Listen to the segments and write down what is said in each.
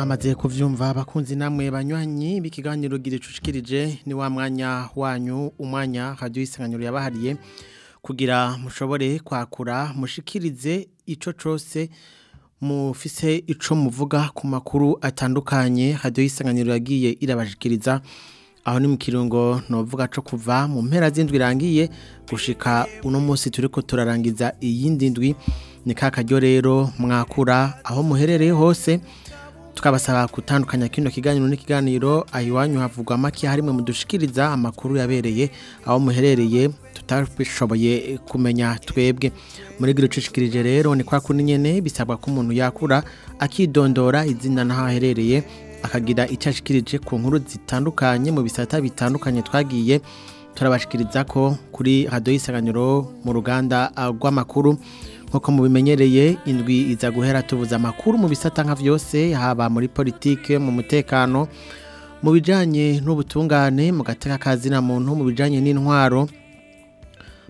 Mwamaze kuvyumva abakunzi namwe banywanyi b'ikiganiro gira icucikirije ni wa mwanya wanyu umwanya radio isanganiro yabahariye kugira mushobore kwakura mushikirize ico cose mufise ico muvuga ku makuru atandukanye. Radio isanganiro yagiye irabashikiriza aho ni mu kirungo novuga co kuva mu mpera z'indwi irangiye gushika uno munsi turiko turarangiza iyindi ndwi. Ni kakaryo rero mwakura aho muherereye hose. Tukabasaba gutandukanya kino kiganiro n'ikiganiro ayiwanyu havugwa make harimwe mudushikiriza amakuru yabereye aho muherereye tutabishoboye kumenya twebwe. Muri giro cishikirije rero ni kwa kuni nyene bisabwa ko umuntu yakura akidondora izina naho aherereye akagira icyo ashikirije ku nkuru zitandukanye mu bisata bitandukanye twagiye turabashikiriza ko kuri radio isanganiro mu ruganda rw'amakuru nk'uko mubimenyereye indwi iza guhera tubuza amakuru mu bisata nka vyose haba muri politike mu mutekano mu bijanye n'ubutungane mu gateka kazina muntu mu bijanye n'intwaro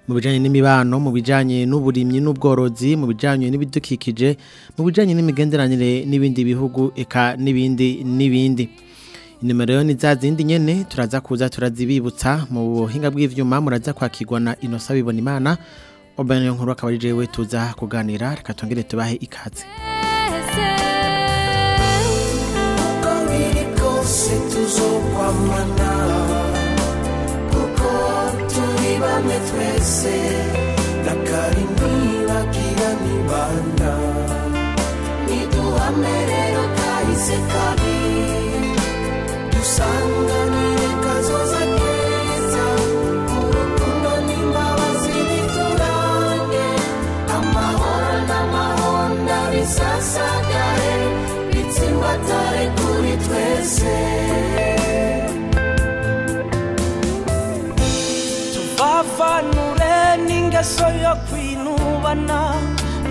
mu bijanye n'imibano mu bijanye n'uburimyi n'ubworozi mu bijanye n'ibidukikije mu bijanye n'imigenderanire n'ibindi bihugu eka n'ibindi n'ibindi. Inimero yo ni za zindi nyene turaza kuza turazibibutsa. Mu buhinga bw'ivyuma muraza kwakirwa na inosa bibona imana Obana yo nkuru akaba ari jewe tuza kuganira reka tongere tubahe ikaze. uko biri kose tuzokwamana kuko turi bamwe twese na kari ntibagira nibanda niduhame rero kahise kabi n'ingeso yo kwinubana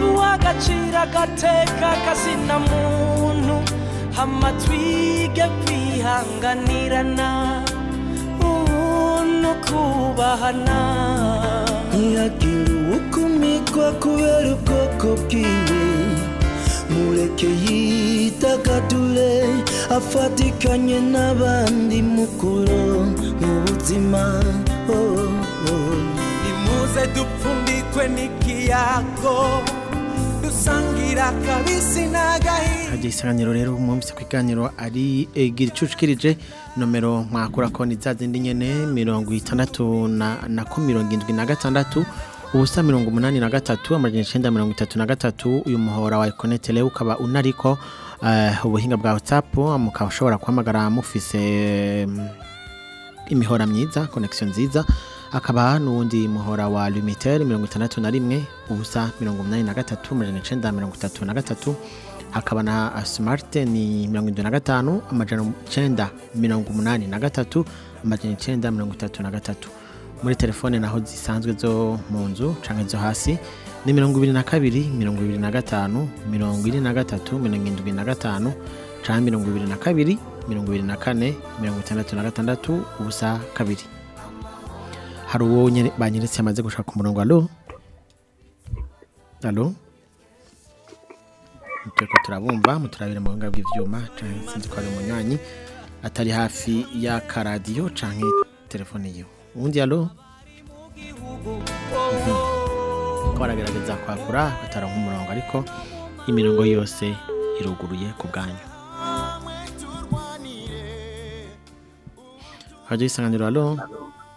uw'agaciro agateka kazina muntu. Hama twige kwihanganirana ubuntu kubahana. Ntihagire uwukumikwa kubera ubwoko bwiwe mureke yitagadure afatikanye n'abandi mukuru mu buzima. Oh, oh. Nimuze dupfundikwe n'ikiyago dusangira akabisi n'agahinda Radio isanganiro rero mwumvise ku kiganiro ari egira icucikirije nomero mwakura ko ni za zindi nyene mirongo itandatu na na ko mirongo indwi na gatandatu ubusa mirongo umunani na gatatu amajana icenda mirongo itatu na gatatu uyu muhora wa Econet rero ukaba unariko eh, ubuhinga bwa WhatsApp mukaba ushobora guhamagara mufise mm, imihora myiza connection nziza akaba n'uwundi muhora wa Lumitel mirongo itandatu na rimwe ubusa mirongo umunani na gatatu amajana icenda mirongo itatu na gatatu. Hakaba na smart ni mirongo indwi na gatanu amajana icenda mirongo umunani na gatatu amajana icenda mirongo itatu na gatatu. Muri telefone naho zisanzwe zo mu nzu canke zo hasi ni mirongo ibiri na kabiri mirongo ibiri na gatanu mirongo ine na gatatu mirongo indwi na gatanu canke mirongo ibiri na kabiri mirongo ibiri na kane mirongo itandatu na gatandatu ubusa kabiri. Hari uwo banyeretse amaze gushaka ku murongo alo? Alo turiko turabumva muturabire mu buhinga bw'ivyuma canke sinzi ko ari umunywanyi atari hafi y'akaradiyo canke telefone yiwe. Ubundi alo? Mhm. ko baragerageza kwakura bataronka umurongo ariko imirongo yose iruguruye ku bwanyu. Radio isanganiro alo.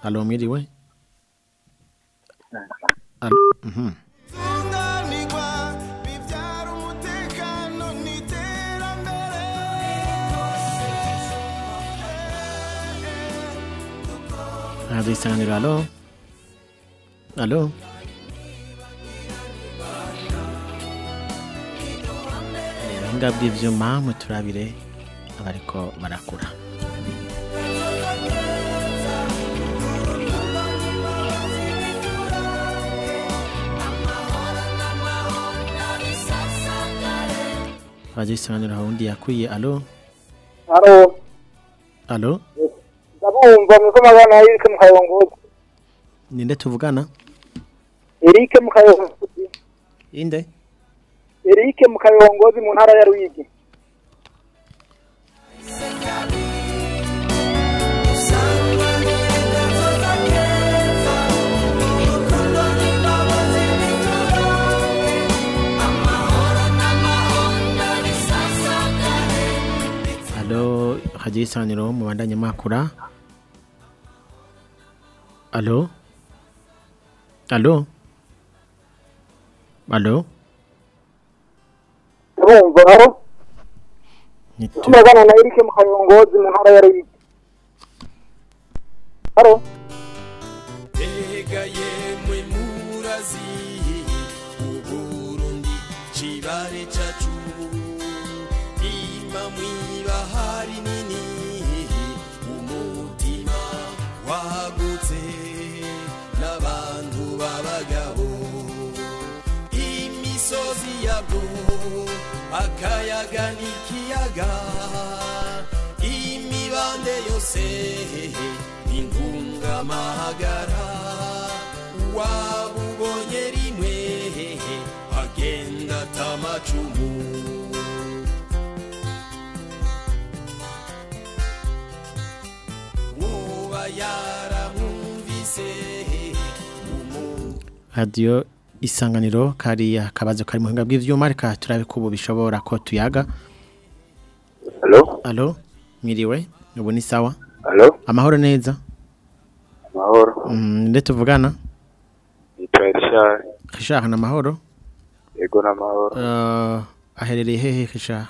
Alo mwiriwe? Radio isanganiro alo alo buhinga bw'ivyuma muturabire abariko barakura. Radio Isanganiro hawundi yakwiye alo alo alo ndabumva mwiko magana Eric Mukayongozi. ninde tuvugana Eric Mukayongozi. inde Eric Mukayongozi mu ntara ya Ruyigi. Alo Radio Isanganiro mubandanye makura alo alo alo Ndabumva haro. Nitu- Mwiko magana na Eric Mukayongozi mu ntara ya Ruyigi. Haro. Akayaga n'ikiyaga Imibande yose intungamahagara wabubonye rimwe agenda atamacumu woba yaramwumvise Radio Isanganiro kari akabazo kari muhinga bw'ivyuma reka turabe ko ubu bishobora ko tuyaga. Alo mwiriwe? Ubu ni sawa? Amahoro neza? Mahoro. Mm, nde tuvugana? Nitwa Richard. Richard na mahoro Yego na mahoro. uh, aherereye hehe Richard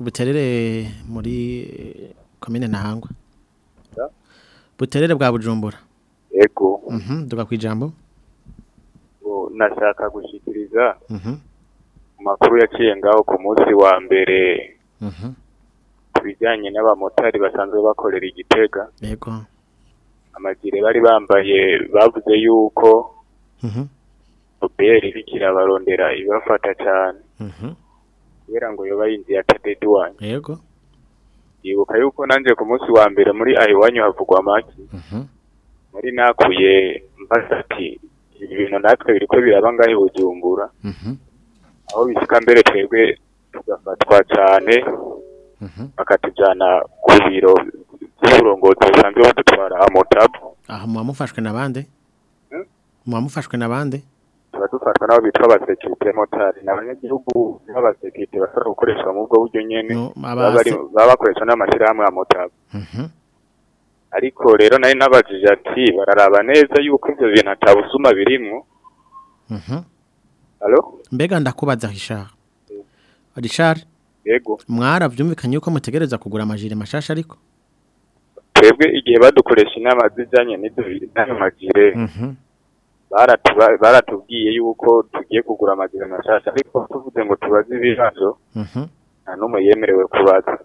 Buterere. Muri eh, komine Ntahangwa Ya. Buterere bwa Bujumbura? Yego. Mhm duga kwijambo Ubu nashaka gushikiriza Mhm. amakuru yaciye ngaho ku munsi wa mbere mhm. ku bijyanye n'abamotari basanzwe bakorera igitega. yego. Amagire bari bambaye bavuze yuko mhm. OBR iriko irabarondera ibafata cyane. Mhm. Kubera ngo yoba yinjiye atadedi wanyu. yego. Yibuka yuko nanje ku munsi wa mbere muri aho iwanyu havugwa make mhm. Nari nakuye mbaza ati ibi bintu natwe biriko biraba ngaho i Bujumbura? Mhm. Aho bisika mbere twebwe tugafatwa cyane mhm. bakatujyana ku biro by'uburongozi busanzwe badutwara amotabu aho mwamufashwe nabande Hmm? mwamufashwe nabande tuba dufatwa n'abo bitwa abasekirite motari ni abanyagihugu b'abasekirite bashobora gukoreshwa mu bwo buryo baba abase- baba bakoreshwa n'amashyirahamwe ya motabu mhm. Ariko rero nari nabajije ati bararaba neza yuko ivyo bintu atabusuma birimwo? Mhm. Mbega ndakubaza Richard. Richard? Yego. Mwaravyumvikanye yuko mutegereza kugura amajire mashasha ariko? Twebwe igihe badukoresha inama bintu n'ayo magire mhm. Baratubwiye yuko tugiye kugura amagire mashasha ariko tuvuze ngo tubaze ibibazo. Mhm. Nta n'umwe yemerewe kubaza.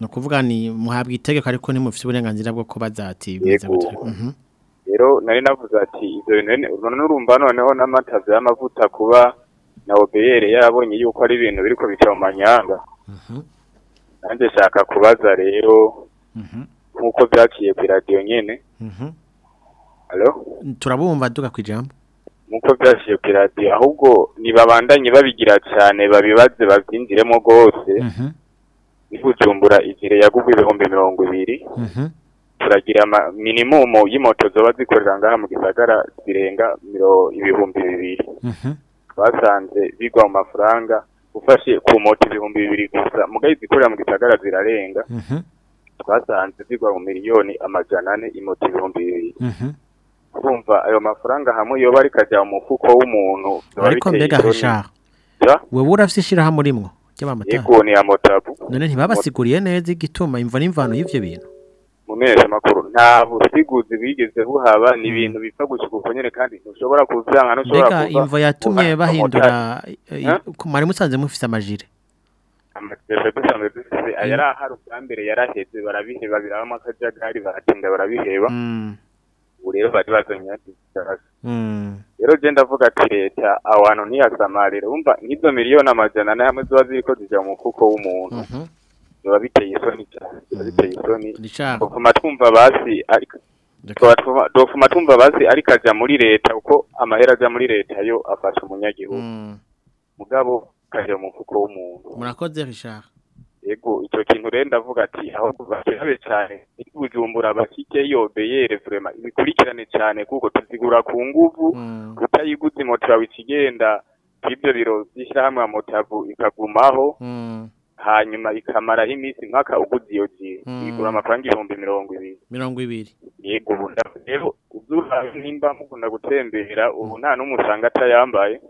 No kuvuga ni muhabwa itegeko ariko ntimufite uburenganzira bwo Yego. gute? Mhm. Rero nari navuze ati ivyo bintu none- none urumva noneho n'amatavi y'amavuta kuba na obeyere yarabonye yuko ari ibintu biriko bica mu manyanga. Mhm. Nanjye shaka kubaza rero mhm. nk'uko vyaciye ku radiyo nyene. Mhm. Alo turabumva duga kwijambo nk'uko vyaciye ku radiyo ahubwo nibabandanye babigira cane babibaze bavyinjiremo rwose. Mhm nibujumbura igire yagugwa ibihumbi mirongo ibiri. Mhm. Turagira minimumu y'imoto zoba zikorera ngaha mu gisagara zirenga ibihumbi bibiri. Mhm. Twasanze bigwa mu mafaranga ufashe ku moto ibihumbi bibiri gusa mugaye izikorera mu gisagara zirarenga. Mhm. Twasanze zigwa mu miliyoni amajana ane imoto ibihumbi bibiri. Mhm. Urumva ayo mafaranga hamwe yoba ariko ajya mu mufuko w'umuntu ariko mbega Ja? wewe urafite ishirahamwe urimwo? Ry'amamata yego ni amotabu none ntibabasiguriye neza igituma imvo n'imvano y'ivyo bintu. Mu makuru nta busiguzi bigeze buhaba ni ibintu bipfa gusuka uko nyene kandi ntushobora kuvyanga ntushobora mbega kuva imvo yatumye uva- bahindura Eh? mwari musanze mufise amajire. Amategeko dusanzwe dufise ayari ahari ubwa mbere yaraheze barabiheba birabamo akajagari baratinda barabiheba. Mm, ubu rero bari ati mm, rero je ndavuga ati leta abantu ntiyasamarire wumva nk'izo miliyoni amajana ane hamwe ziba ziriko zija mu mufuko w'umuntu. Mhm. biba biteye isoni cyane biba biteye isoni. Richard dofuma twumva basi dofuma twumva basi ariko aja muri leta uko amahera aja muri leta yo afasha umunyagihugu. Mm, mugabo kaja mu mufuko w'umuntu. Murakoze Richard. Yego ico kintu rero ndavuga ati aho bakirabe cyane bujumbura bakike yobeyere vraiment ibikurikirane cyane kuko tuzigura ku nguvu Mm, utayiguze moto yawe ikigenda kw'ibyo biro by'ishyirahamwe ya motabu ikagumaho mm, hanyuma ikamaraho iminsi mpaka uguze iyo gihe Mm. igura amafaranga ibihumbi mirongo ibiri. Mirongo ibiri. Yego ubu rero uzura nimba mukunda gutembera ubu nta n'umwe usanga atayambaye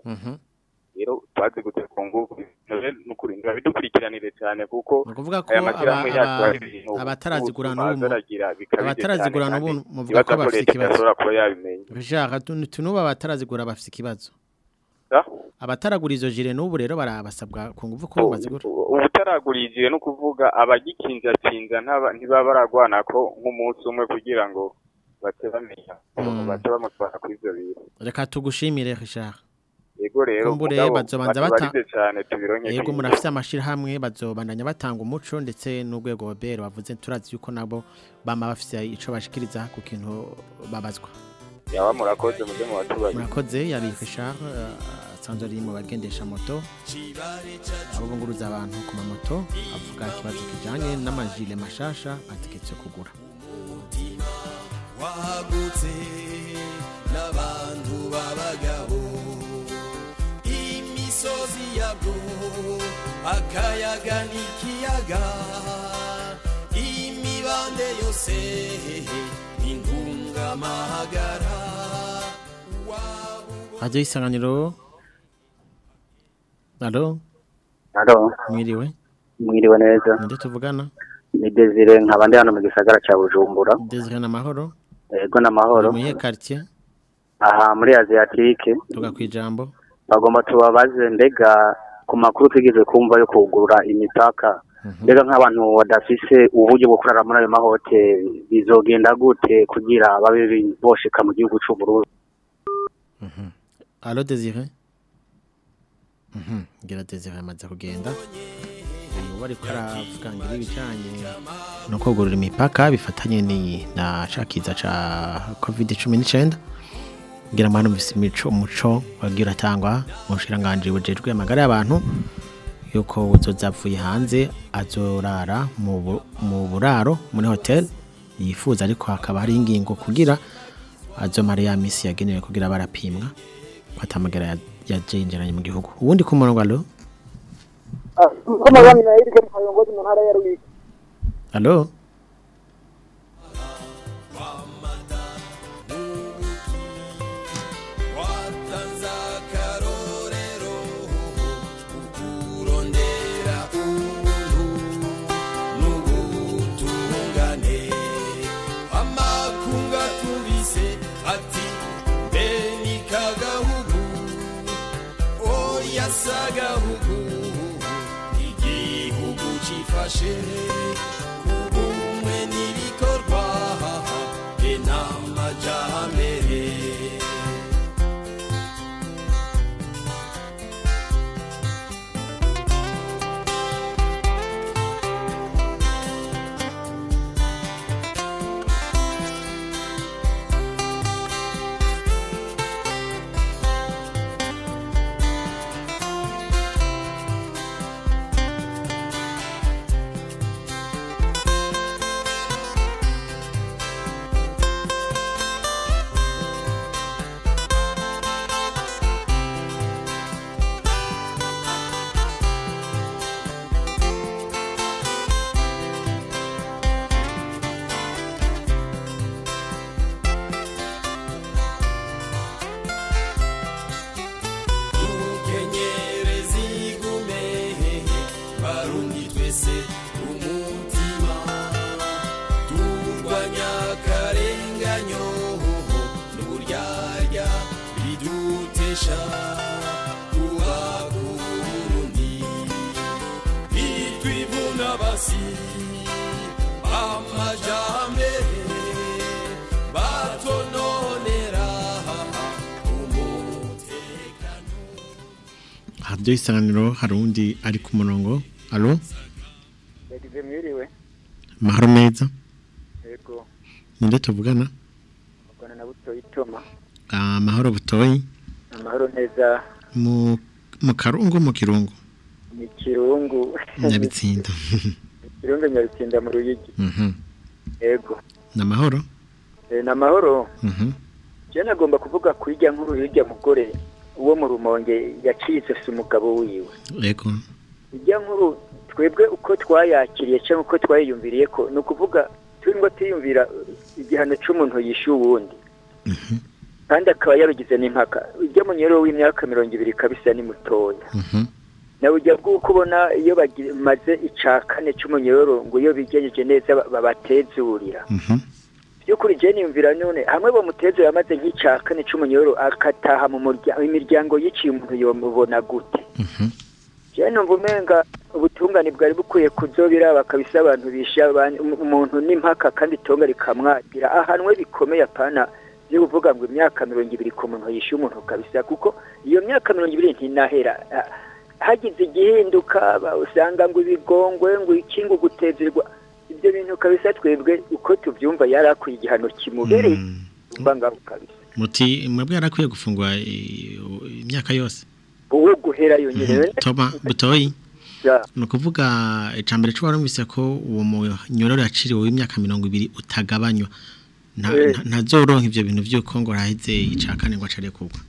Rero twazigutse ku nguvu rero ni ukuri ntibabidukurikiranire cyane kuko ukuvuga ko aya mashyirahamwe aba- yacu aba- hari ibintu abatarazigura ubu n'ubu bazaragira bikabije abatarazigura cyane n'ubu kandi muvuga ko bafite ikibazo. tu- tunuba abatarazigura bafise ikibazo. Abataragura izo jire n'ubu rero barabasabwa ku nguvu ko bazigura. ubutaragurije no kuvuga abagikinjakinja ntaba- ntibaba baragwana ko nk'umunsi umwe kugira ngo bace bamenya Mm. bace bamutwara kuri ibyo bintu reka tugushimire Richard. Yego rero Kumbure bazobanza bata- batubarize cyane tubironke yego kwiga. murafise amashirahamwe bazobandanya batanga umuco ndetse n'urwego BR bavuze turazi yuko nabo bama bafise ico bashikiriza ku kintu babazwa. Yaba murakoze mujye mu batubaye murakoze yari Richard eh, asanzwe ari mu bagendesha moto. Abo bunguruza abantu ku mamoto avuga ikibazo kijanye n'amajile mashasha bategetse kugura. Wagutse n'abantu imisozi yabwo akayaga n'ikiyaga. Imibande yose intungamahagara radio isanganiro. Alo? Halo, mwiriwe. Mwiriwe neza. ninde tuvugana? Ni Desire nkaba ndi hano mu gisagara ca Bujumbura. Desire na mahoro? Ego n'amahoro. mu iyihe quartier. Aha muri Asiatique. Tuga kwijambo bagomba tubabaze mbega ku makuru twigeze kumva yo kugurura imipaka. Mbega nk'abantu badafise uburyo bwo kurara muri ayo mahoteli. Bizogenda gute kugira babe boshika mu gihugu c'u Burundi? Allo Desire? Mhm. Ngira Desire amaze kugenda. Ubu bari karavuga ngira ibijanye no kugurura imipaka bifatanye na cakiza ca COVID-19 ngira mufise imico umuco wagira atangwa mu shiranganje bujejwe amagara y'abantu yuko uzoza avuye hanze azorara mu bu- mu buraro muri hotel yifuza ariko hakaba hari ingingo kugira azomara ya misi yagenewe kugira barapimwa ko atamagara yajenjeranye mu gihugu. Ubundi ku murongo alo Ko oya sagahugu igihugu cifashe Radio isanganiro hari undi ari ku murongo. Alo yagize mwiriwe mahoro meza. Yego. Ninde tuvugana? Mugana na buto itoma amahoro butoyi. Amahoro neza mu mu karungu mu kirungu? Ni kirungu. Nyabitsinda kirungu nyabitsinda mu ruyigi. Mhm. Yego. Namahoro Eh, ni amahoro mhm. Nagomba kuvuga kuri rya nkuru y'irya mugore. Uwo mu rumonge yacitse si umugabo wiwe. Yego. Irya nkuru twebwe uko twayakiriye cyangwa uko twayiyumviriye ko ni ukuvuga turimo tuyumvira igihano cy'umuntu yishyuye uwundi. Kandi akaba yarugize n'impaka. Ujya mu nyero w'imyaka mirongo ibiri kabisa ni mutoya. Mhm. Nawe ujya bw'uko ubona iyo bamaze icya kane cy'umunyororo ngo iyo bigejeje neza ba- babatezurira mhm. By'ukuri jeni yumvira none hamwe bamutezura amaze nk'icya kane cy'umunyororo akataha mu imiryango yiciye umuntu yomubona gute. Mhm. Jeni numva umenga ubutungane bwari bukwiye kuzobira bakabisa abantu bisha um- umuntu n'impaka kandi itonga rikamwagira. Ahanwe bikomeye apana byo kuvuga ngo imyaka mirongo ibiri ku muntu yishyuye umuntu kabisa kuko iyo myaka mirongo ibiri ntinahera Ah, hagize igihinduka usanga ngo ibigongwe ngo iki ngo gutezerwa. Ibyo bintu kabisa twebwe uko tubyumva yari akwiye igihano kimubereye umva ngaho kabisa. Muti mwebwe yarakwiye gufungwa eh, imyaka yose? Uwo guhera yonyine toma butoyi. Ni ukuvuga icambere cyo warumvise ko uwo munyororo yaciriwe w'imyaka mirongo ibiri utagabanywa. Nta- Eh. ntazoronka ivyo bintu vy'uko ngo raheze icakane ngo acare kugwa.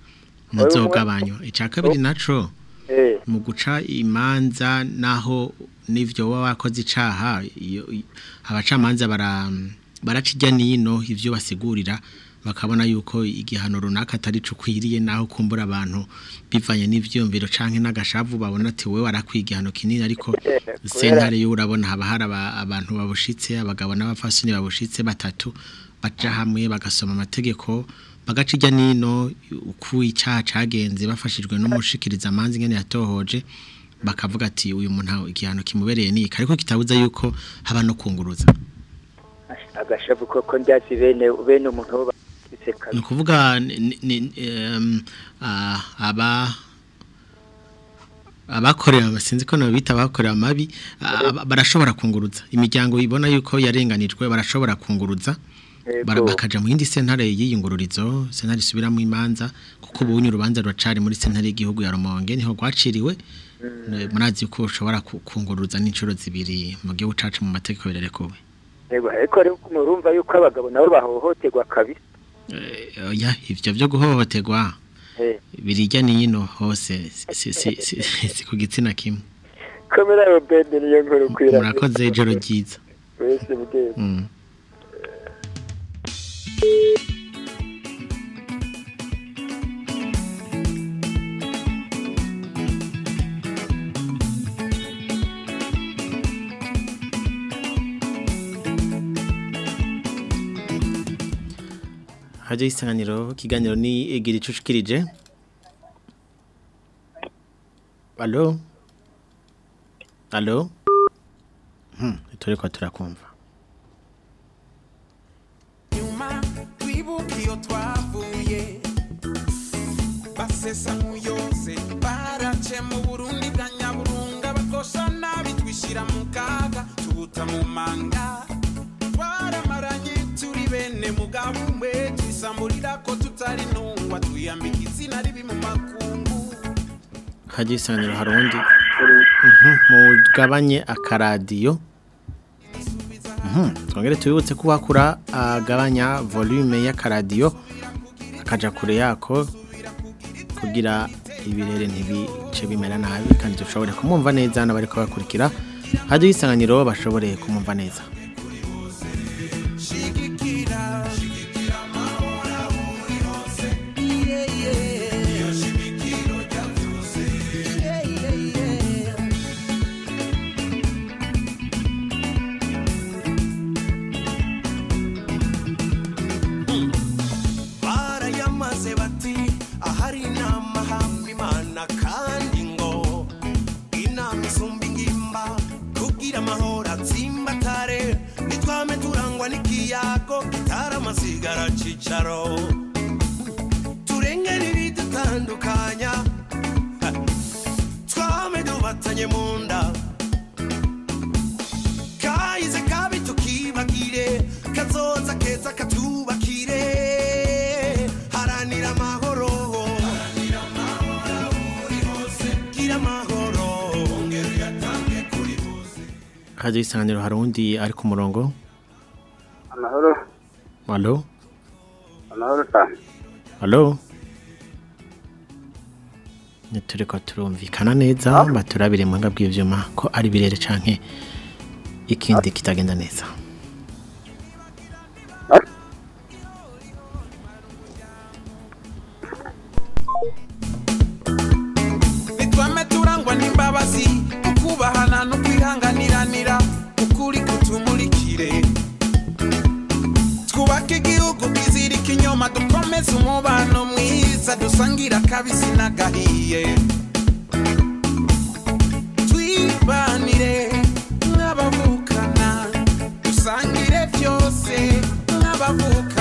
Ntazogabanywa ica kabiri naco Eh. mu guca imanza naho n'ivyo waba wakoze icaha iyo- i- abacamanza bara baraca ijya nino ivyo basigurira bakabona yuko igihano runaka atari cukwiriye naho kumbura abantu bivanye n'ivyumviro canke n'agashavu babona ati wewe warakwiye igihano kinini ariko sentare yo urabona haba hari aba- abantu babushitse abagabo n'abafasoni babushitse batatu baja hamwe bagasoma amategeko bagaca ijya nino uko icyaha cagenze bafashijwe n'umushikiriza amanzi ngene yatohoje bakavuga ati uyu muntu igihano kimubereye ni iki? Ariko kitabuza yuko haba no kunguruza. Agashavu koko ndazi bene bene umuntu wo bafise ni ukuvuga aba abakorera sinzi ko nabita abakorera amabi barashobora kunguruza. Imiryango ibona yuko yarenganijwe barashobora kunguruza. Bakaja mu yindi sentare y'iyungururizo sentare isubiramo imanza kuko ubunye urubanza ruracari muri sentare y'igihugu ya Rumonge ni ho rwaciriwe. Murazi yuko ushobora ku- kunguruza n'inshuro zibiri mu gihugu cacu mu mategeko birarekuwe yego ariko rero murumva yuko abagabo nabo bahohoterwa kabisa. Eh, oya ivyo vyo guhohoterwa Eh. birijya nino hose si, ku gitsina kimwe. Kamera yo bende niyo nkuru kwira murakoze ijoro ryiza. Wese bugeze Hajya isanganiro ikiganiro ni egira icucikirije alo alo hmm, turi ko turakumva nyuma twibuke iyo twavuye basesa nk'uyose barace mu burundi bwa nyaburunga bakosha nabi twishyira mu kaga tubuta mu manga. Umwe twisamburira ko tutari ntungwa twiyambika izina ribi mu makungu. Hajya isanganiro hari uwundi? Mhm, mugabanye akaradiyo. Mhm, twongere tubibutse ko wakura agabanya volume y'akaradiyo akaja kure yako kugira ibirere ntibice bimera nabi kandi dushobore kumumva neza n'abari kubakurikira hajya isanganiro bashobore kumumva neza. Kitaramusigara cicaro turengera ibidutandukanya Ha. twame dubatanye mu nda kahize kabi tukibagire. Kazoza keza katubakire. Haranira amahoro. Radio Isanganiro hari undi ari ku murongo? Amahoro. Cyane Allo Nituriko turumvikana neza baturabire mu ngabwe ivyuma ko ari birere canke ikindi kitagenda neza. Nitwame turangwa n'imbabazi ukubahana no kwihanganiranira ukuri kutumurikire. Twubake igihugu inyuma dukomeze umubano mwiza dusangira akabisi n'agahiye. Twibanire nk'abavukana dusangire byose nk'abavukana.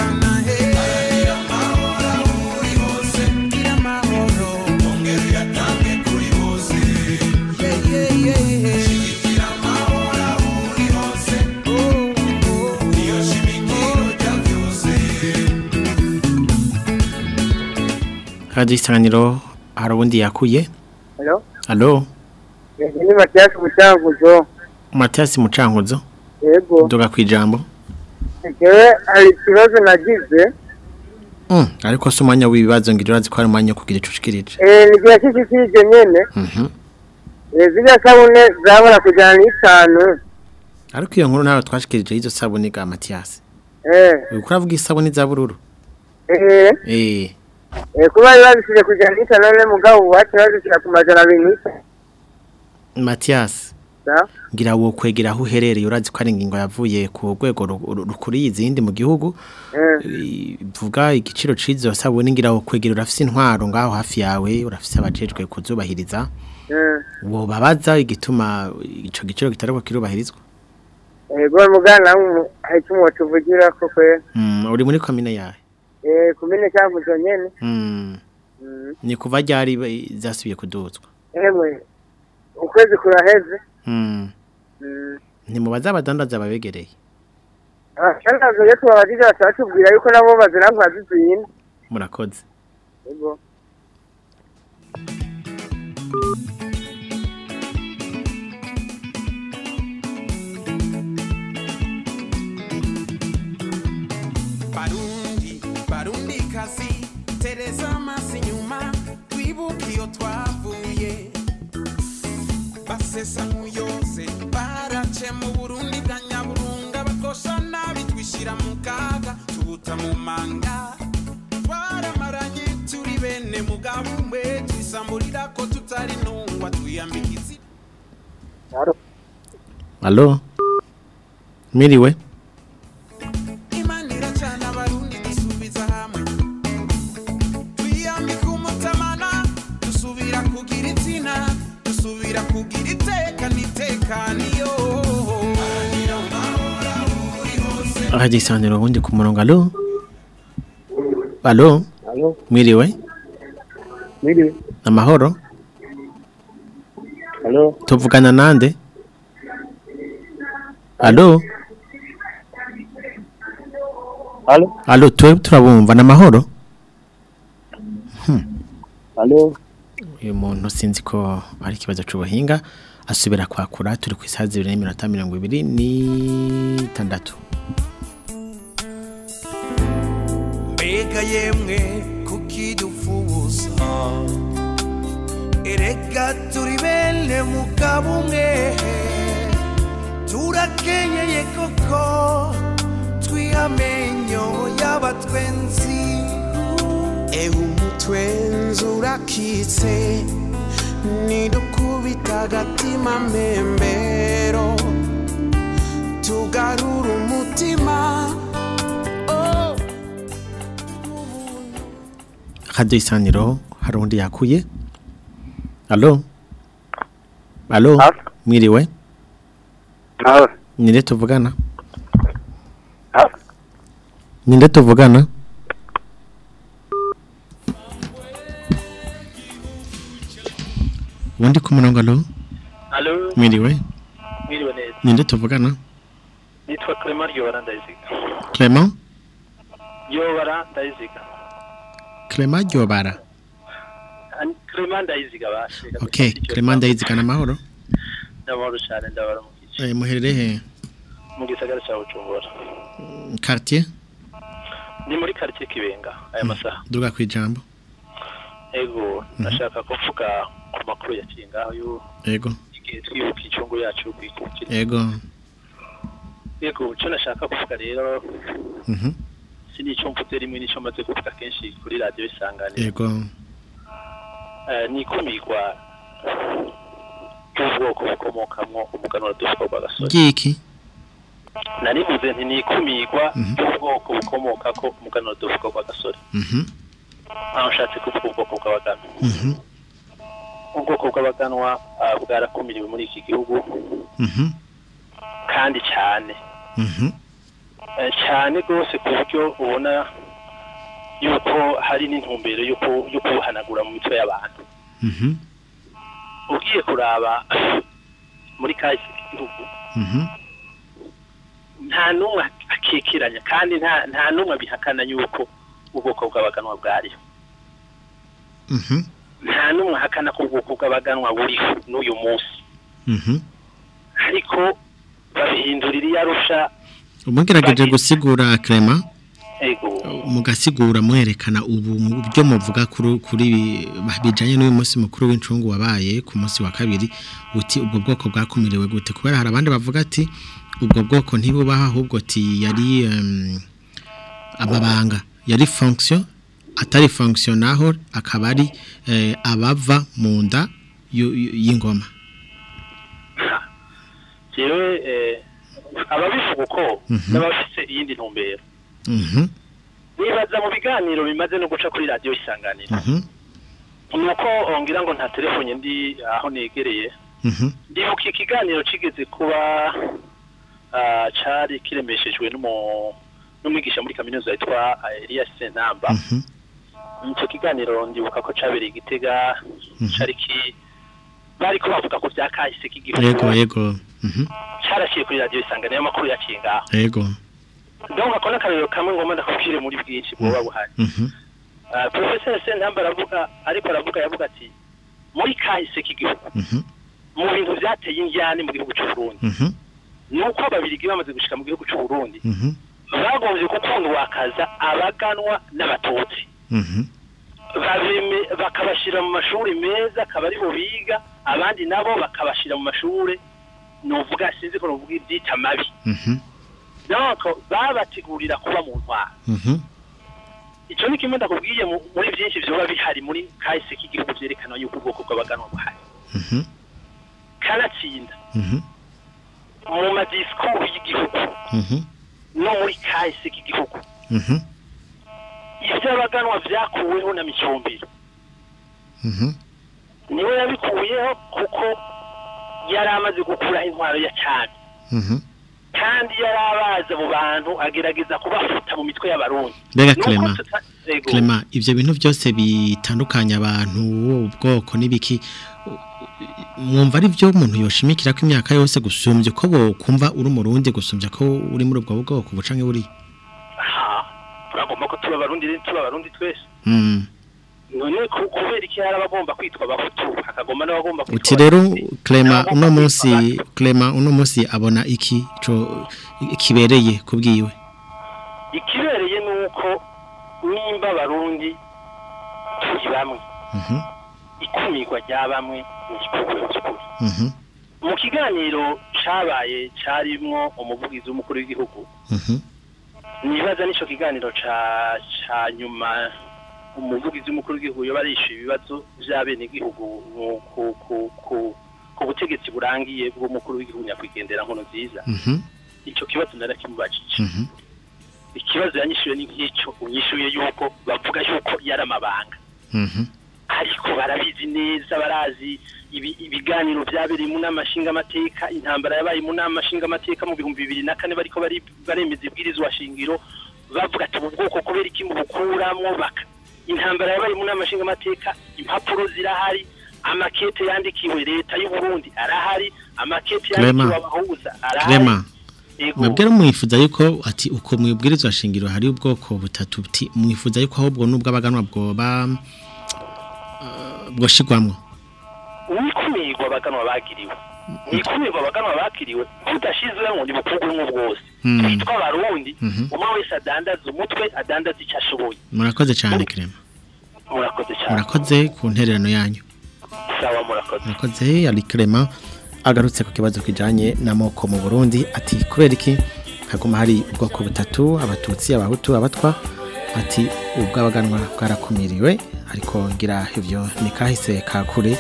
Radio Isanganiro hari undi yakuye Hello? Allo Ege ni Matiyasi Mucanguzo. Mathias Mucankuzo Yego. duga kwijambo Egewe hari ikibazo nagize. Mm, ariko si umwanya w'ibibazo ngira urazi ko ari umwanya wo kugira icucikirije Eh nigiye kishikirije nyene. Mhm. Eh ziriya sabune zabona kujana n'itanu. ariko iyo nkuru nawe twashikirije izo sabuni ga Mathias Eh. uriko uravuga isabuni za bururu Eh. eh Eh kuba babishije kujana n'itanu none mugabo wacu babishira ku majana abiri n'itanu. Mathias Da? ngira wo kwegera aho uherereye urazi ko ari ingingo yavuye ku rwego ru- ru- rukuriye izindi mu gihugu Eh. vuga igiciro cizo sabuni ngira wo kwegera urafise intwaro ngaho hafi yawe urafise abajejwe kuzubahiriza Eh. babaza igituma ico giciro kitariko kirubahirizwa Ego mugana hari kimwe tuvugira ko kwe. mm, uri muri komine yawe Eh kumene cyavuze nyene. mm. Mm. ni kuva ryari zasubiye kuduzwa Emwe. Ukwezi kuraheze. mm. Mm. ntimubaza abadandaza babegereye Ah, shandazo yetu wabajije batubwira yuko nabo bazira ngo azizinde. murakoze kazi tereza amaso inyuma twibuke iyo twavuye basesa nk'uyose barace mu burundi bwa nyaburunga bakosha nabi twishyira mu kaga tubuta mu manga twaramaranye turi bene mugabo umwe twisamburira ko tutari ntungwa twiyambika izi Allo Miriwe Radio Isanganiro ubundi ku murongo Allo Allo. Miriwe Miriwe. amahoro Allo. tuvugana nande Allo Allo. Allo twe turabumva namahoro Allo. uyu muntu sinzi ko ari ikibazo c'ubuhinga asubira kwakura turi ku isaha zibiri n'iminota mirongo ibiri n'itandatu yemwe kukidufubuza erega turi bene mugabo umwe turakenyeye koko. Twihamenyo y'abatwenzi ewe umutwenzi urakitse nidukubita agatima mbembero Radio Isanganiro hari undi yakuye Allo Allo Mwiriwe. Nire tuvugana? Ninde tuvugana? Ubundi ku murongo alo Alo, mwiriwe ninde tuvugana? Nitwa Clement Ryobara Ndayiziga. Clement? Ryobara Ndayiziga. Gyobara An- Clement Ndayiziga bashe. okay Clement ndayizigana amahoro Ndaboro cyane ndabara mu kici. eh muherere he? Mu gisagara cya Bujumbura. quartier? Ni muri quartier Kibenga aya masaha. duga kwijambo Ego, ndashaka kuvuga ku makuru yaciye ngaho yo yego igihe twibuka icungu yacu kwikukira. yego Ego, cyo nashaka kuvuga rero mhm. Sinico mvuze rimwe nico maze kuvuga kenshi kuri radio isanganiro. yego. Eh, ni ikumirwa ry'ubwoko bukomokamwo umuganura dufuka rwa gasore giki narivuze nti ni ikumirwa ry'ubwoko bukomoka ko umuganura dufuka rwa gasore mhm. Aho nshatse kuvuga ubwoko bw'abaganwa mhm. Ubwoko bw'abaganwa ah, bwarakumiriwe muri iki gihugu. Mhm. Kandi cyane. Mhm. Cyane rwose ku buryo ubona yuko hari n'intumbero yo ku- yo kubuhanagura mu mitwe y'abantu. Mhm. Ugiye kuraba muri kahise k'igihugu mhm. Nta n'umwe akikiranya kandi nta n'umwe abihakana yuko ubwoko bw'abaganwa bwariho. Mhm. Nta n'umwe ahakana ko ubwoko bw'abaganwa buriho n'uyu munsi. Ariko babihindurira iyo arusha umugerageje gusigura ego. Mugasigura mwerekana ubu mu byo muvuga kuri bijanye n'uyu munsi mukuru w'incungu wabaye ku munsi wa kabiri uti ubwo bwoko bwakumiriwe gute? Kubera hari abandi bavuga ati ubwo bwoko ntibubaho ahubwo ti yari amabanga yari fonction atari fonction naho akaba ari eh, abava mu nda y'ingoma. Eh, ababivuga uko n'abafise iyindi ntumbero. Mhm. Nibaza mu biganiro bimaze no guca kuri radiyo isanganiro. Mhm. Nuko ngira ngo nta telefone ndi aho negereye. Mhm. Ndibuka ikiganiro kigeze kuba ah, cari kiremeshejwe n'umwigisha muri kaminuza yitwa ah, Elias Sentamba mhm. Icyo kiganiro ndibuka ko cabereye igitega cari ki bariko bavuga ku vya kahise k'igihugu. Yego yego. Caraciye kuri radiyo isanganiro amakuru yaciye ngaho yego. Donc ako n'akarorero kamwe ngomba ndakubwire muri bwinshi bwoba buhari. Mhm Ah, professeur Sentamba aravuga ariko aravuga yavuga ati muri kahise k'igihugu mhm mu bintu vyateye injyane mu gihugu c'u Burundi. Mhm nuko ababirigi bamaze gushika mu gihugu c'u Burundi bagombye gukundwakaza abaganwa n'abatutsi. Babime bakabashira mu mashuri meza akaba ari bo biga abandi nabo bakabashira mu mashuri nuvuga sinzi ko nuvuga ibyita mabi. Mhm. Donc babategurira kuba mu ntwara mhm. Icyo ni kimwe ndakubwiye mu- muri byinshi vyoba bihari muri kahise k'igihugu vyerekana yuko ubwoko bw'abaganwa buhari. Mhm. Kanatsinda mhm. Mu madisikuru y'igihugu. No muri kahise k'igihugu. Mhm. Ivy'abaganwa vyakuweho na micombero ni we yabikuyeho kuko yari amaze gukuraho intwaro ya cyane mhm. Kandi yari abazi abo bantu agerageza kubafuta mu mitwe y'abarundi Ego. Clement ivyo bintu byose bitandukanya abantu ubwoko n'ibiki. Mwumva ari byo umuntu yoshimikira ko imyaka yose gusumbye ko bo kumva uri umurundi gusumbya ko uri muri ubwo bwoko bucanke buri aha. Turagomba ko tuba abarundi rero tuba abarundi twese. Mm. None ku- kubera iki hari abagomba kwitwa abahutu hakagomba n'abagomba kwitwa uti rero Clement uno munsi. Clement uno munsi abona iki co kibereye kubwiwe ikibereye ni uko nimba abarundi turi bamwe. Mhm. Ikumirwa rya bamwe ni igikorwa cy'ukuri mhm. Mu kiganiro cabaye carimwo umuvugizi w'umukuru w'igihugu. Mhm. Nibaza nico kiganiro ca nyuma umuvugizi w'umukuru w'igihugu yoba arishyuye ibibazo vy'abenegihugu mu- ku butegetsi burangiye bw'umukuru w'igihugu nyakwigendera nkono nziza. Mhm. Ico kibazo narakimubajije. Mhm. Ikibazo yanyishuye ni nk'ico unyishuye yuko bavuga yuko yari amabanga. Mhm. Ariko barabizi neza barazi ibi- ibiganiro byabereye mu nama nshingamateka intambara yabaye mu nama nshingamateka mu bihumbi bibiri na kane bariko bari- baremeza ibwirizwa shingiro bavuga ati ubu bwoko kubera iki? Mubukuramwo intambara yabaye mu nama nshingamateka impapuro zirahari amakete yandikiwe leta y'u Burundi arahari amakete yandikiwe abahuza arahari. Mwebwe mwifuza yuko ati uko mwibwirizwa shingiro hari ubwoko butatu buti mwifuza yuko ahubwo nubwo abaganwa bwoba eh, bwoshigwamwo? Abaganwa bagiriwe mwikumirwa abaganwa bakiriwe tudashizwemo ntibukugwemo bwose. Hmm. twitwa abarundi Mhm. umwe wese adandaza umutwe adandaza icyo ashoboye. Murakoze cyane Clement murakoze cyane. Murakoze ku ntererano yanyu. Sawa murakoze. Murakoze ari Clement agarutse ku kibazo kijanye n'amoko mu Burundi. Ati kubera iki? Haguma hari ubwoko butatu abatutsi abahutu abatwa. Ati ubwabaganwa bwarakumiriwe ariko ngira ivyo ni kahise kakure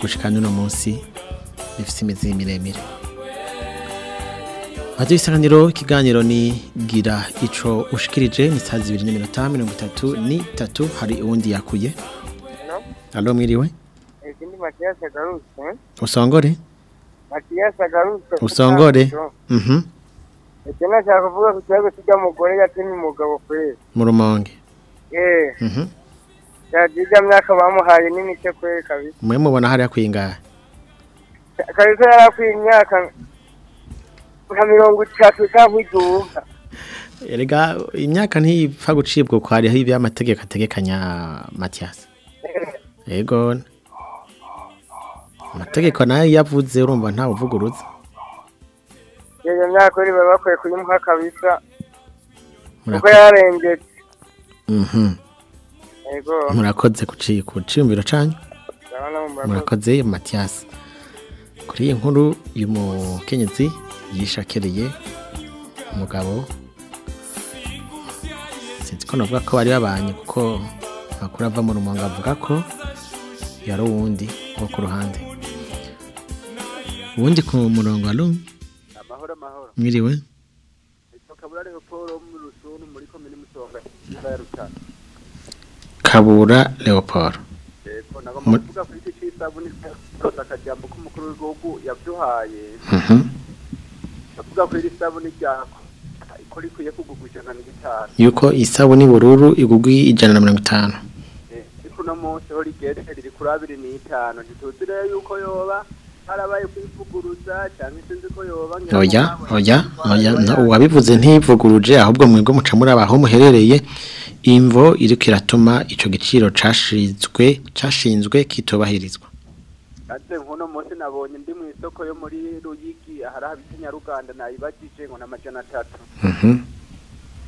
gushika n'uno munsi bifise imizi miremire. Radio isanganiro ikiganiro ni gira ico ushikirije ni saa zibiri n'iminota mirongo itatu n'itatu hari uwundi yakuye. Alo mwiriwe? Ikindi matiyasi agarutse usongore? Matiyasi agarutse usongore? Mhm. Icyo nashaka kuvuga ku kibazo kijya mugore yatumye umugabo kweri mu rumonge. Eh. Mhm. Yajya myaka bamuhaye nini cyo kweri kabisa. Mwe mubona hariya kwingahe kabisa yari akwiye imyaka nka mirongo itatu cyangwa iduga. Erega imyaka ntipfa gucibwa uko hariho iby'amategeko ategekanya matiyasi yego amategeko na yo iyo avuze urumva ntawe uvuguruza iyo myaka uri baba bakwiye kuyimuha kabisa. Kuko yarengetse. Mhm. Murakoze ku mu mbago. Murakoze matiyasi kuri iyi nkuru y'umukenyezi yishakereye umugabo. Sinzi ko navuga ko bari babanye kuko amakuru ava mu rumongo avuga ko yari uwundi wo ku ruhande. Uwundi ku murongo amahoro amahoro. Mwiriwe. Kabura leopold wo mu rusunu muri komini musonga intara ya rutana kabura leopold yego Mu- nagomba kuvuga kuri iki cy'isabune cyose akajambo k'umukuru w'igihugu yaduhaye Mhm. avuga kuri iri sabune ryako ko rikwiye kugurwa ijana n'itanu yuko isabuni bururu igugwi ijana na mirongo itanu. Ariko uno munsi ho rigeze riri kuri abiri n'itanu. Ntituzi rero yuko yoba. Harabaye kwivuguruza cyangwa sinzi ko yoba oya oya oya uwabivuze ntivuguruje ahubwo mwebwe muca muri abaho muherereye imvo iriko iratuma ico giciro cashinzwe cashinzwe kitobahirizwa. Ate nkuno munsi nabonye ndi mu isoko yo muri Ruyigi ahari habita Nyaruganda nayibagije ngo n'amajana atatu. Mhm.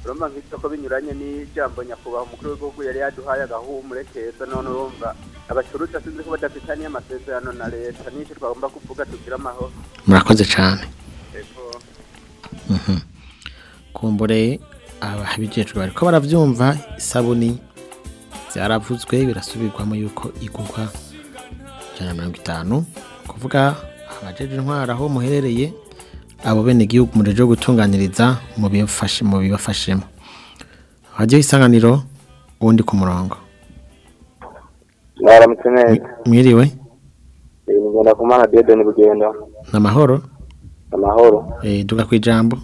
urumva nk'isoko binyuranye n'ijambo nyakubahwa umukuru w'igihugu yari yaduhaye agahumure keza none urumva abacuruzi sinzi ko badafitaniye amasezerano na leta n'icyo twagomba kuvuga tugira amahoro murakoze Ego. Mhm. kumbure ababijejwe bariko baravyumva isabuni vyaravuzwe birasubirwamo yuko igurwa ijana na mirongo itanu. Kuvuga abajeje intwara aho muherereye abo bene igihugu mureje gutunganiriza mu bifashe mu bibafashemo. Hajye isanganiro undi ku murongo. Mwaramutse neza mwiriwe Eh, ngenda kumana Diedone Bugenda. Namahoro amahoro eh duga kwijambo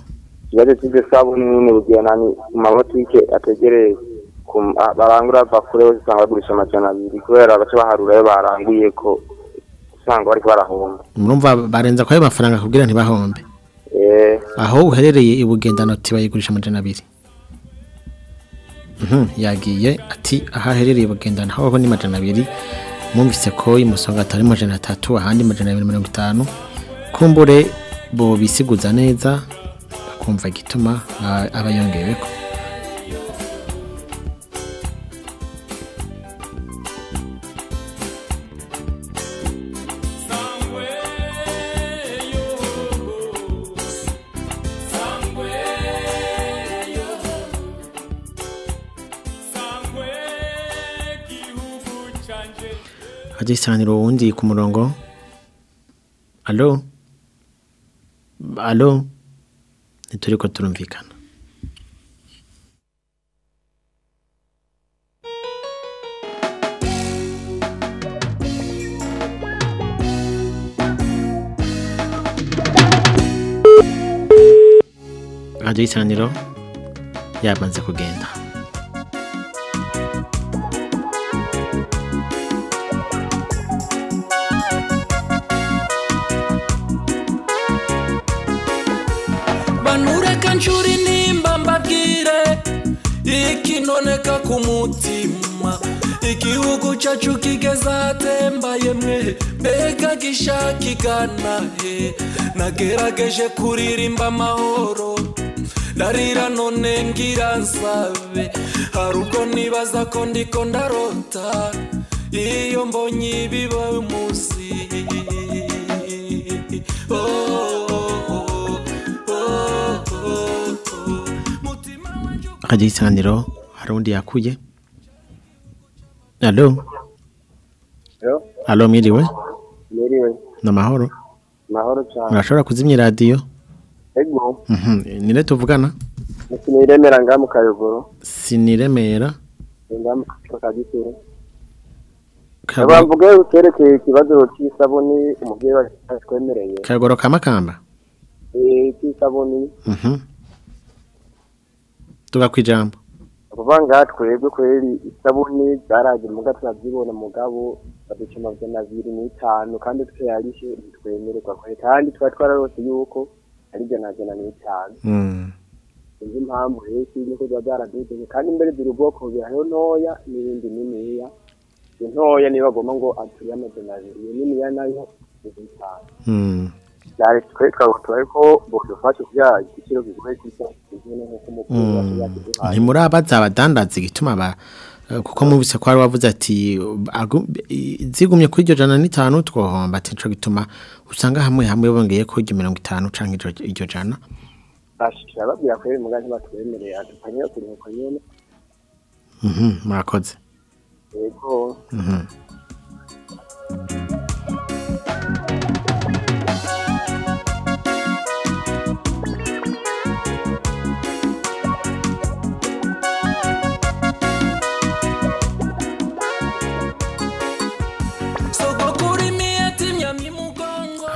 ikibazo cy'ibyo sabuni nyine bugenda ni mu mabotike ategereye ku- a- barangura bava kure hose usanga bagurisha amajana abiri kubera baca baharura ayo baranguye ko usanga bariko barahomba. Murumva barenza kwa ayo mafaranga kugira ntibahombe eh. Aho uherereye ibugendano ati bayigurisha amajana abiri yagiye ati aho aherereye ibugendano aho ni amajana abiri. Mwumvise ko imusonga atari amajana atatu ahandi amajana abiri mirongo itanu. Kumbure bo bisiguza neza bakumva igituma ah, aba yongeweko. Hajya isanganiro wundi ku murongo? Alo alo ntituri ko turumvikana. Hajya isanganiro yamaze kugenda. Ikinoneka ku mutima. Igihugu cyacu kigeze ahatembaye mwe mbega gishaka igana he? Nagerageje kuririmba amahoro. Ndarira none ngira nsabe. Hari ubwo nibaza ko ndiko ndarota. Iyo mbonye ibiba umunsi. Oh, oh, oh, oh, oh. akajya isanganiro hari undi yakuye alo alo mwiriwe miriwe. ni amahoro Mahoro cyane. murashobora kuzimya iradiyo Ego, Mhm, nire tuvugana siniremera ngaha mu Kayogoro. siniremera Ngaha mu Kayogoro ka uterekeye ikibazo cy'isabuni umubyeyi wacu twemereye. kagoro ka makamba Eh, cy'isabuni. Mhm. tuga kwijambo Kuvuga ngaha twebwe kweri isabuni zaraje muga turazibona mugabo baduca amajana abiri n'itanu kandi tutayarishe ntitwemererwa kwe kandi twari twararose yuko ari ijana jana n'itanu. Mm. sinzi impamvu rero sinzi ko ziba zaraduduye kandi mbere ziri ubwoko bubiri hariho ntoya n'ibindi niniya iyo ntoya niyo bagomba ngo aturiye amajana abiri iyo niniya na yo ni bitanu Ntimurabaza abadandaza igituma ba kuko mubise ko hari wavuze ati zigumye kuri iryo jana n'itanu twohomba ati nico gituma usanga hamwe hamwe bongeye ko iryo mirongo itanu canke iryo- jana bashikira babwira kweri muga ntibatwemereye adupanye kuruhuko nyene Mhm, murakoze yego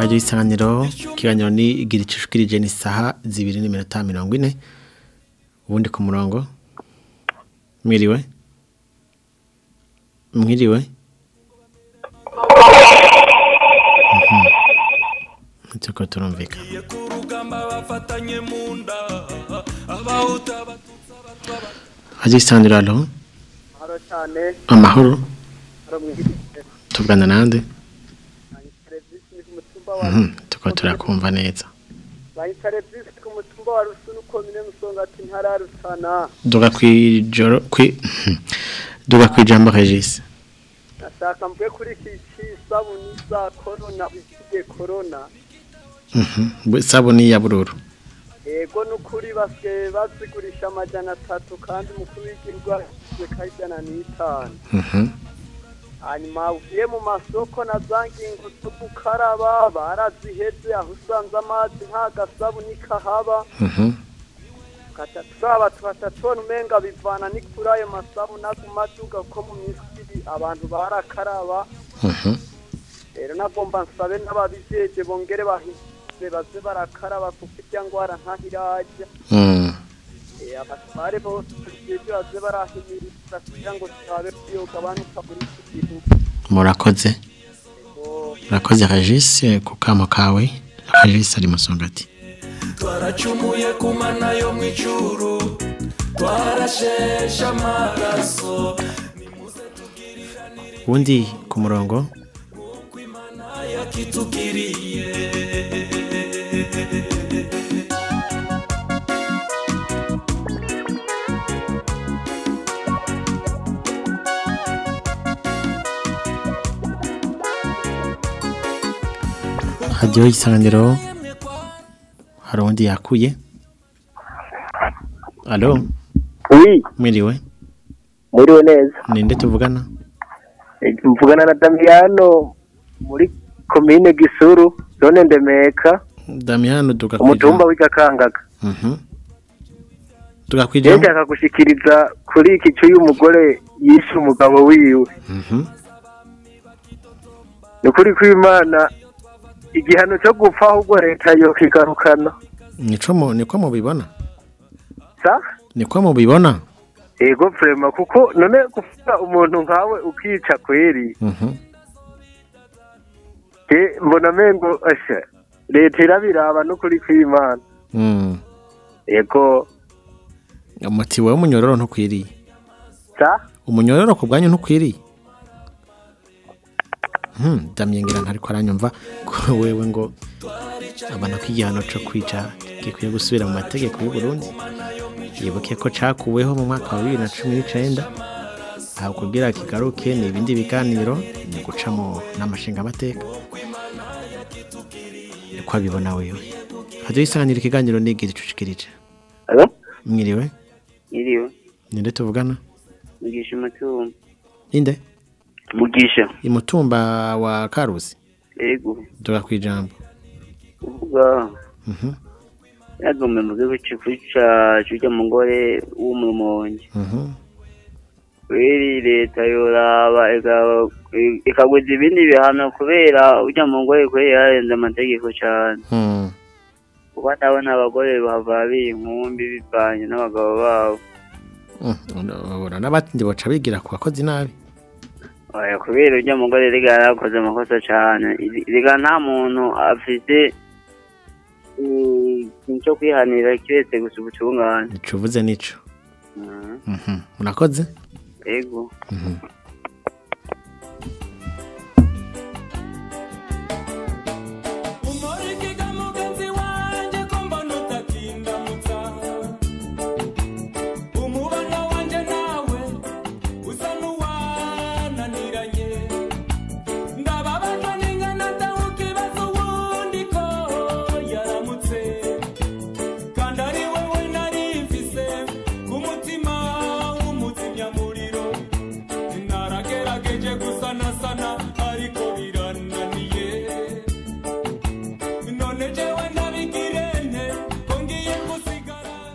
Radio isanganiro kiganiro ni igira icushikirije ni saha zibiri n'iminota mirongo ine. Ubundi ku murongo. Mwiriwe? Mwiriwe? Mhm. tuko turumvika nda abahuta Radio isanganiro alo amahoro. Tuvugana nande? Ntara ya Rutana. duga kwijoro kwi duga kwijambo Regis Nashaka mvuge kuri iki cy'isabuni za corona igiye corona. Mhm, isabuni ya bururu Ego nukuri basigaye bazigurisha amajana atatu kandi umukuru w'igihugu ashyize kajana n'itanu. Hanyuma ugiye mu masoko na za ngingo zo gukaraba baraziheze aho usanze amazi nta gasabuni kahaba Mhm. tugaca tubona umenga bivana ni kuri ayo masabuni aguma aduga ko mu misiri abantu barakaraba Mhm. rero nagomba nsabe n'ababijeje bongere bahize baze barakaraba kuko irya ngwara ntahirajya Mm. Abatware bose bajeje baze barahimiriza kugira ngo turabe ko yogabanuka muri iki gihugu murakoze. Murakoze Regis ku kamo kawe. Regis ari musongati. Twaracumuye ku mana yo mu ijuru twarasheshe amaraso ubundi ku murongo. yakitugiriye hajyaho isanganiro hari undi yakuye alo mwiriwe muriwe neza. ninde tuvugana Mvugana na Damiano muri komine Gisuru, zone Ndemeka, Damiano duga umutumba w'Igakangaga. Mhm. kwijambo nshaka gushikiriza kuri iki cy'uyu mugore yishe umugabo wiwe. Mhm. Ni ukuri kw'Imana igihano cyo gupfa ahubwo leta yo kigarukana. nico mu niko mubibona Sa? niko mubibona ego vrema kuko none gufata umuntu nkawe ukica kweri Mhm. mbona mengo asha leta irabiraba no kuri kwimana Mm. ego umuti wewe umunyororo ntukwiriye sa umunyororo ku bwanyu ntukwiriye Hmm, damye ngira ntariko aranyumva ko wewe ngo abana ko igihano co kwica gikwiye gusubira mu mategeko y'u Burundi yibuke ko cakuweho mu mwaka wa 2019 aho kugira kigaruke ni ibindi biganiro ni guca mu n'amashinga amateka. Uko abibona wewe. Hajya isanganira ikiganiro nigira icucikirije Alo? mwiriwe? Iriwe. ninde tuvugana? Mugisha umutumba. inde Mugisha. imutumba wa karusi Ego. duga kwijambo Uvuga. Mhm. Yagombe mu gihugu cy'Afurika cy'ujya mugore. Mhm. Kweri leta yoraba ika- ikaguza ibindi bihano kubera ujya mugore kweri yarenze amategeko cyane. Hmm. Kuba ndabona abagore bava inkumbi bivanye n'abagabo babo. n'abandi baca bigira ku bakozi nabi kubera ujya mugore rega yarakoze amakosa cyane rega nta muntu afite ikintu cyo kwihanira kiretse gusa ubutungane ico uvuze nico Mhm. Mhm. murakoze? Ego.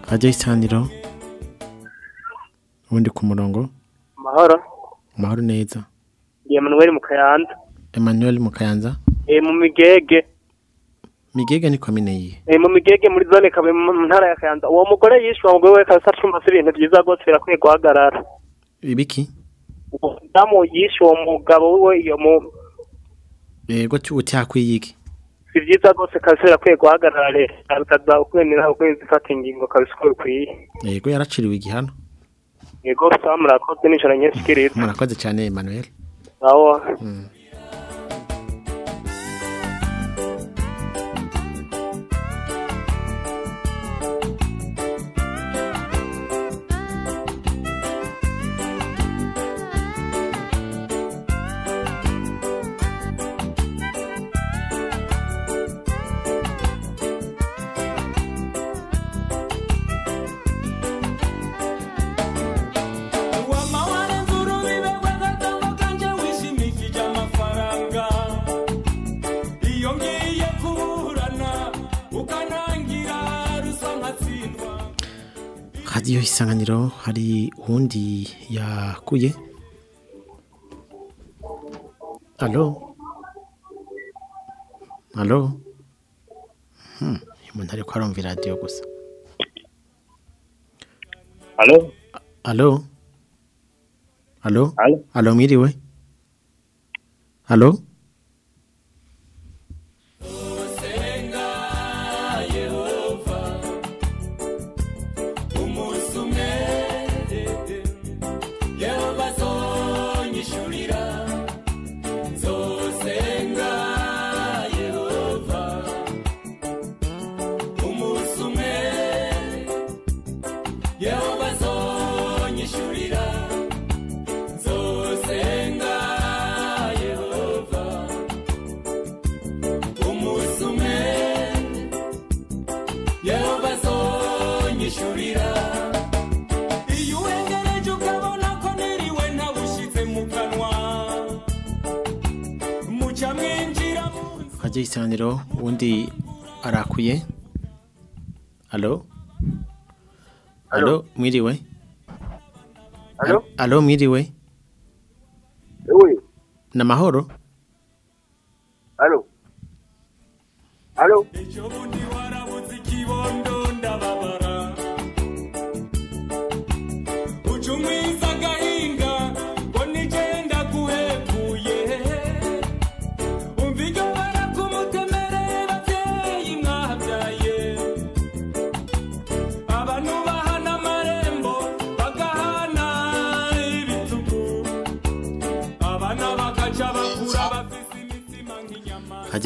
Hajya isanganiro ubundi ku murongo? Mahoro. Amahoro neza. Emmanuel mu Kayanza Emmanuel Mukayanza. Eh mu migege. Migege ni komine yihe eh mu migege muri zone kabe mu ntara ya Kayanza. Uwo mugore yishwe umugore we kabisa cumba si ibintu byiza rwose birakwiye guhagarara. Ibiki? Uwo damu yishe uwo mugabo wiwe iyo mu yego utyakwiye iki? Si byiza rwose kabisa birakwiye guhagarara leta bikaza ukwemera ukwezi ifata ingingo kabisa uko bikwiye yego yaraciriwe igihano. Yego sawa murakoze nijoro nyinshi murakoze cyane Emmanuel. Aho radiyo isanganiro hari uwundi yakuye. Alo alo Hmm, uyu muntu ariko arumva iradiyo gusa. Alo alo Alo? alo mwiriwe? Alo mu radiyo isanganiro uwundi arakuye. Alo alo mwiriwe? Alo? alo mwiriwe? Ni amahoro alo. Alo.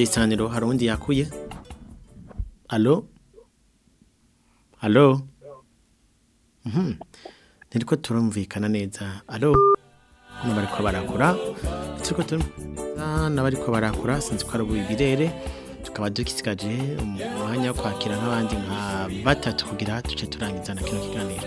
Hajya isaniro hari undi yakuye? Alo alo Mhm. ntiriko turumvikana neza. Alo hano bariko barakura turiko turumvikana n'abariko barakura sinzi ko ari ibirere tukaba dukisigaje umwanya wo kwakira nk'abandi nka batatu kugira duce turangiza na kino kiganiro.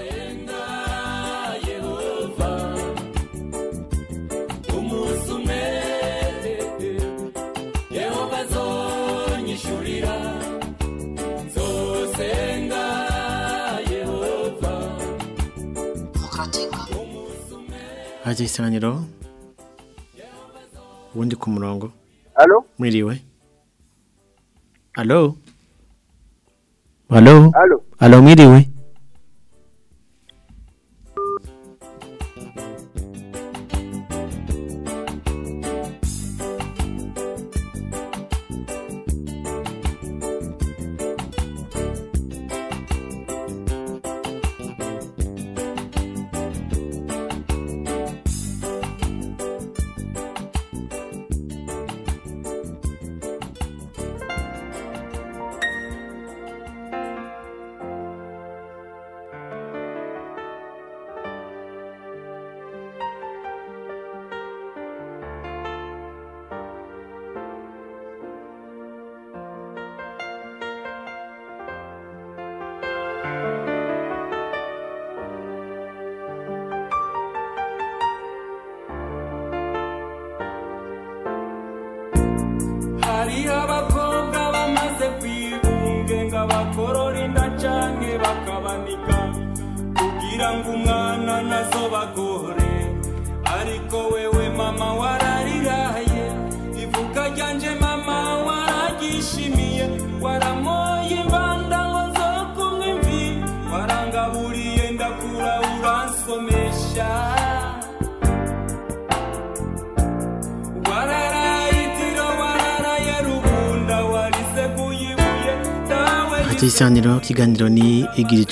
Hajya isaniro ubundi ku murongo. Alo? mwiriwe. Alo? alo mwiriwe?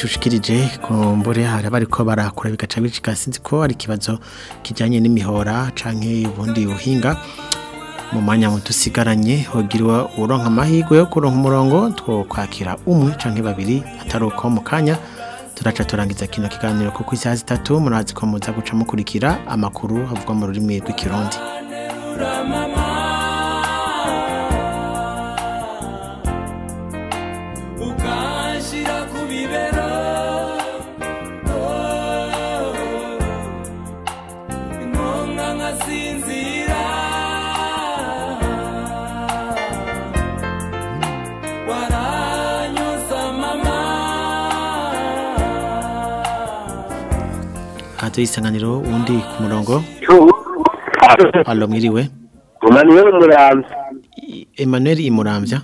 Ni igira icushikirije ku mbure hari abariko barakura bigaca bicika sinzi ko ari ikibazo kijyanye n'imihora canke ubundi buhinga mu mwanya muto usigaranye hogira uronka amahirwe yo kuronka umurongo two kwakira umwe canke babiri atari uko mu kanya. Turaca turangiza kino kiganiro kuko isaha zitatu murazi ko muza guca mukurikira amakuru havugwa mu rurimi rw'ikirundi. Hajya isanganiro uwundi ku murongo alo mwiriwe Emmanuel Muramvya. Emmanuel Imuramvya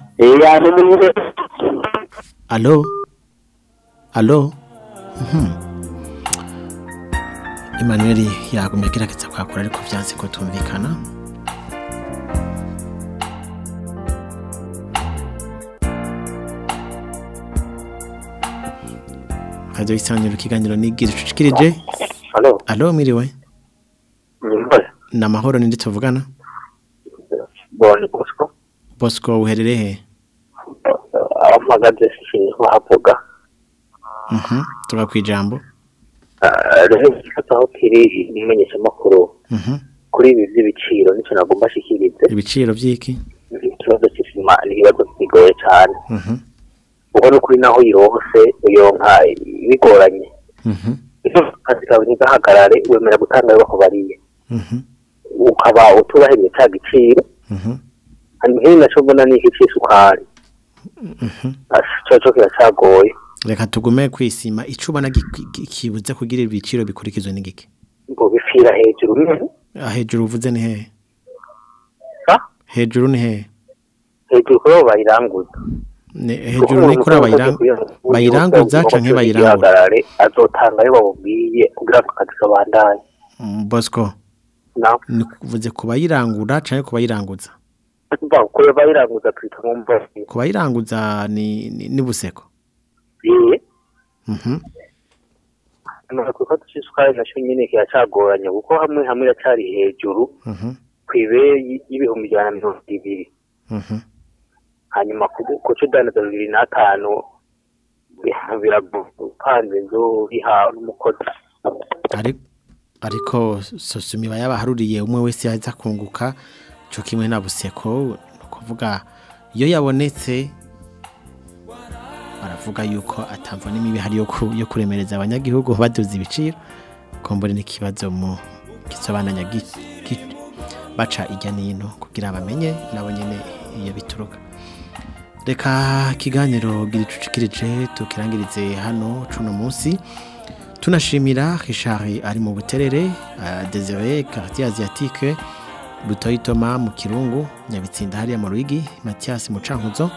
ari muri Alo? Alo? Mhm. Emmanuel yagumye agerageza kwakura ariko vyanse ko tumvikana. Hajya isangira ikiganiro nigira icucikirije. Alo? Alo mwiriwe? Nyumba. Na mahoro ninde tuvugana? Boni Bosco. Bosco uherereye he? Aho mpagaze sinzi havuga. Mhm. Tuba kwijambo. Ah, Rero ikibazo aho kiri imenyeshamakuru Mhm. kuri ibi by'ibiciro ni cyo nagomba ashikirize. Ibiciro vy'iki? Ikibazo cy'isima ni ikibazo kigoye cyane. Mhm. Ubwo no kuri naho yirose uyonka bigoranye. Mhm. Akazi kawe ntigahagarare wemera gutanga ayo bakubariye. Mhm. Ukaba utubahiriye cya giciro. Mhm. hanyuma nk'ibi na cyo mbona ni iki cy'isukari. Mhm. Cyo kiracyagoye. Reka tugume kwisima icubona kibuze kugira ibiciro bikurikizwe n'igiki. ngo bipfira hejuru Ah, hejuru uvuze ni hehe? Hejuru ni hehe? hejuru abo bayiranguza hejuru ni kuri bayiranguza canke bayirangura. azotanga ayo bamubwiye kugira ngo akazi kabandanye Mm, Bosco. Ni kuvuze ku bayirangura canke ku bayiranguza? ba kuri bayiranguza twita mbohe Ku bayiranguza ni buseko. Mhm. kuko cy'isukari na cyo nyine kiracagoranye kuko hamwe hamwe iracyari hejuru Mhm. ku ibeyi y'ibihumbi ijana na mirongo ibiri Mhm. Hanyuma kuca udandaza bibiri n'atanu birapanze inzu biha n'umukozi. Ari- ariko sosumi iba yabaharuriye umwe wese yaza kunguka cyo kimwe na buseko ni ukuvuga iyo yabonetse baravuga yuko atamva n'imibi hari yo ku- yo kuremereza abanyagihugu baduza ibiciro kumbura n'ikibazo mu gisobananya gi- gi- baca ijya n'ino kugira bamenye nabo nyene iyo bituruka. Reka kiganiro gicucikirije tukirangirize hano cuno munsi. Tunashimira Richard ari mu buterere uh, Desire quartier asiatique Butoyi Thomas mu Kirungu Nyabitsinda hariya mu Ruyigi Mathias mu Cankuzo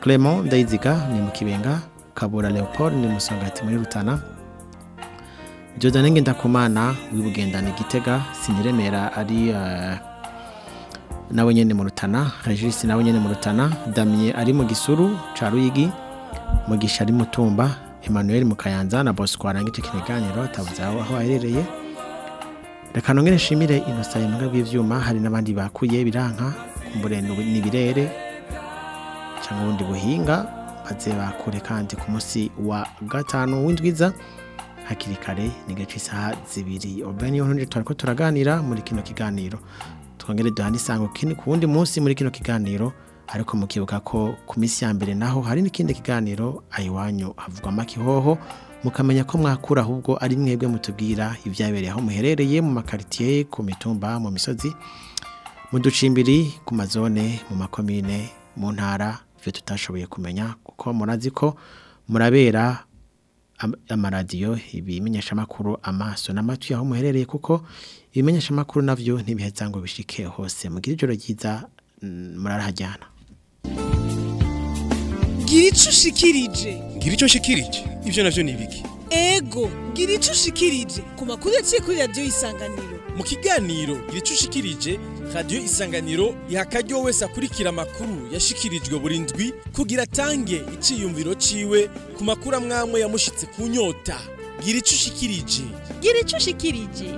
Clement Ndayiziga ni mu Kibenga Kabura Leopold ni mu Songati muri Rutana Jordan Ngendakumana wibugendana igitega Siniremera ari uh, nawe nyene mu Rutana Regis nawe nyene mu Rutana Damien ari mu Gisuru ca Ruyigi Mugisha ari mu Tumba Emmanuel mu Kayanza na Bosco arangije kineganiro atavuze aho aherereye. Reka nongere nshimire Innocent Imbwa bw'ivyuma hari n'abandi bakuye biranka kumbure n'ibirere cyangwa ubundi buhinga baze bakure kandi ku munsi wa gatanu w'indwiza hakiri kare ni gace isaha zibiri. Ubwo niyo ntundi twariko turaganira muri kino kiganiro. Twongere kindi ku wundi munsi muri kino kiganiro ariko mukibuka ko ku minsi ya mbere naho hari n'ikindi kiganiro ayiwanyu havugwa amakihoho mukamenya ko mwakura ahubwo ari mwebwe mutubwira ibyabereye aho muherereye mu makaritiye ku mitumba mu misozi mu ducimbiri ku mazone mu makomine mu ntara ibyo tutashoboye kumenya kuko murazi ko murabera am- amaradiyo ibimenyeshamakuru amaso n'amatwi aho muherereye kuko ibimenyeshamakuru navyo ntibiheza ngo bishike hose. Mugire ijoro ryiza mm, murarahajyana. Gira ico ushikirije. Ngira icyo nshikirije ibyo navyo ni ibiki? Ego gira ico ushikirije. Ku makuru yaciye kuri radiyo isanganiro. Mu kiganiro gira icyo ushikirije radiyo isanganiro iha akaryo wese akurikira amakuru yashikirijwe buri ndwi kugira atange iciyumviro ciwe ku makuru amwamwe yamushitse ku nyota. Gira icyo ushikirije. Gira ico ushikirije.